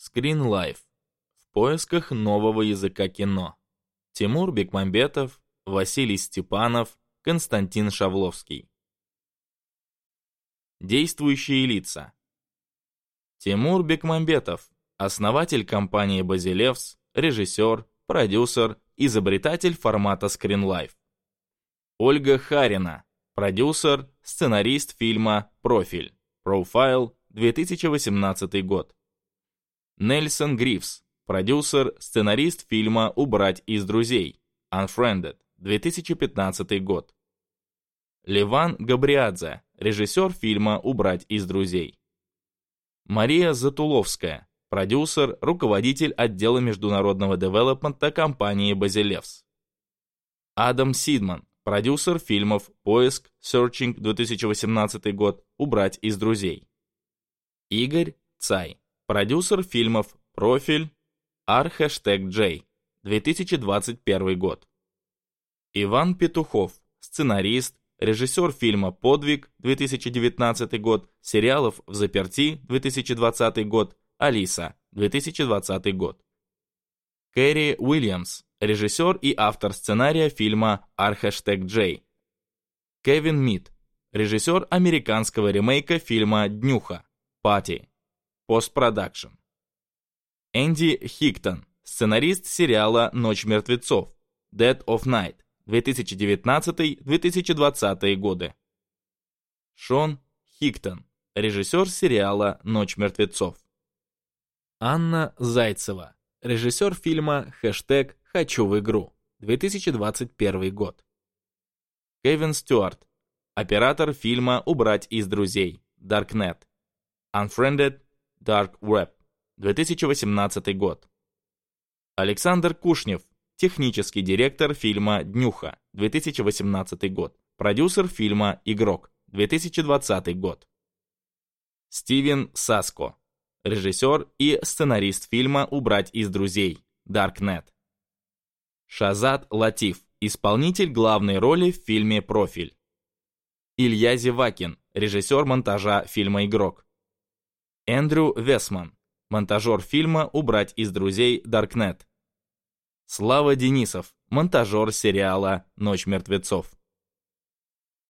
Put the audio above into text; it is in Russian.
Screen Life. В поисках нового языка кино. Тимур Бекмамбетов, Василий Степанов, Константин Шавловский. Действующие лица. Тимур Бекмамбетов, основатель компании «Базилевс», режиссер, продюсер, изобретатель формата Screen Life. Ольга Харина, продюсер, сценарист фильма «Профиль», «Profile», 2018 год. Нельсон Грифс, продюсер, сценарист фильма «Убрать из друзей» Unfriended, 2015 год. Леван Габриадзе, режиссер фильма «Убрать из друзей». Мария Затуловская, продюсер, руководитель отдела международного девелопмента компании «Базилевс». Адам Сидман, продюсер фильмов «Поиск», «Searching» 2018 год, «Убрать из друзей». Игорь Цай, Продюсер фильмов «Профиль», R J, 2021 год. Иван Петухов, сценарист, режиссер фильма «Подвиг» 2019 год, сериалов «В заперти» 2020 год, «Алиса» 2020 год. Кэрри Уильямс, режиссер и автор сценария фильма J. Кевин Мид, режиссер американского ремейка фильма «Днюха» «Пати» Постпродакшн. Энди Хиктон, сценарист сериала «Ночь мертвецов» Dead of Night 2019-2020 годы. Шон Хиктон, режиссер сериала «Ночь мертвецов». Анна Зайцева, режиссер фильма «Хэштег «Хочу в игру» 2021 год. Кевин Стюарт, оператор фильма «Убрать из друзей» Darknet. Unfriended Dark Web, 2018 год. Александр Кушнев, технический директор фильма «Днюха», 2018 год. Продюсер фильма «Игрок», 2020 год. Стивен Саско, режиссер и сценарист фильма «Убрать из друзей», Darknet. Шазат Латиф, исполнитель главной роли в фильме «Профиль». Илья Зевакин, режиссер монтажа фильма «Игрок», Эндрю Весман, монтажер фильма «Убрать из друзей Даркнет». Слава Денисов, монтажер сериала «Ночь мертвецов».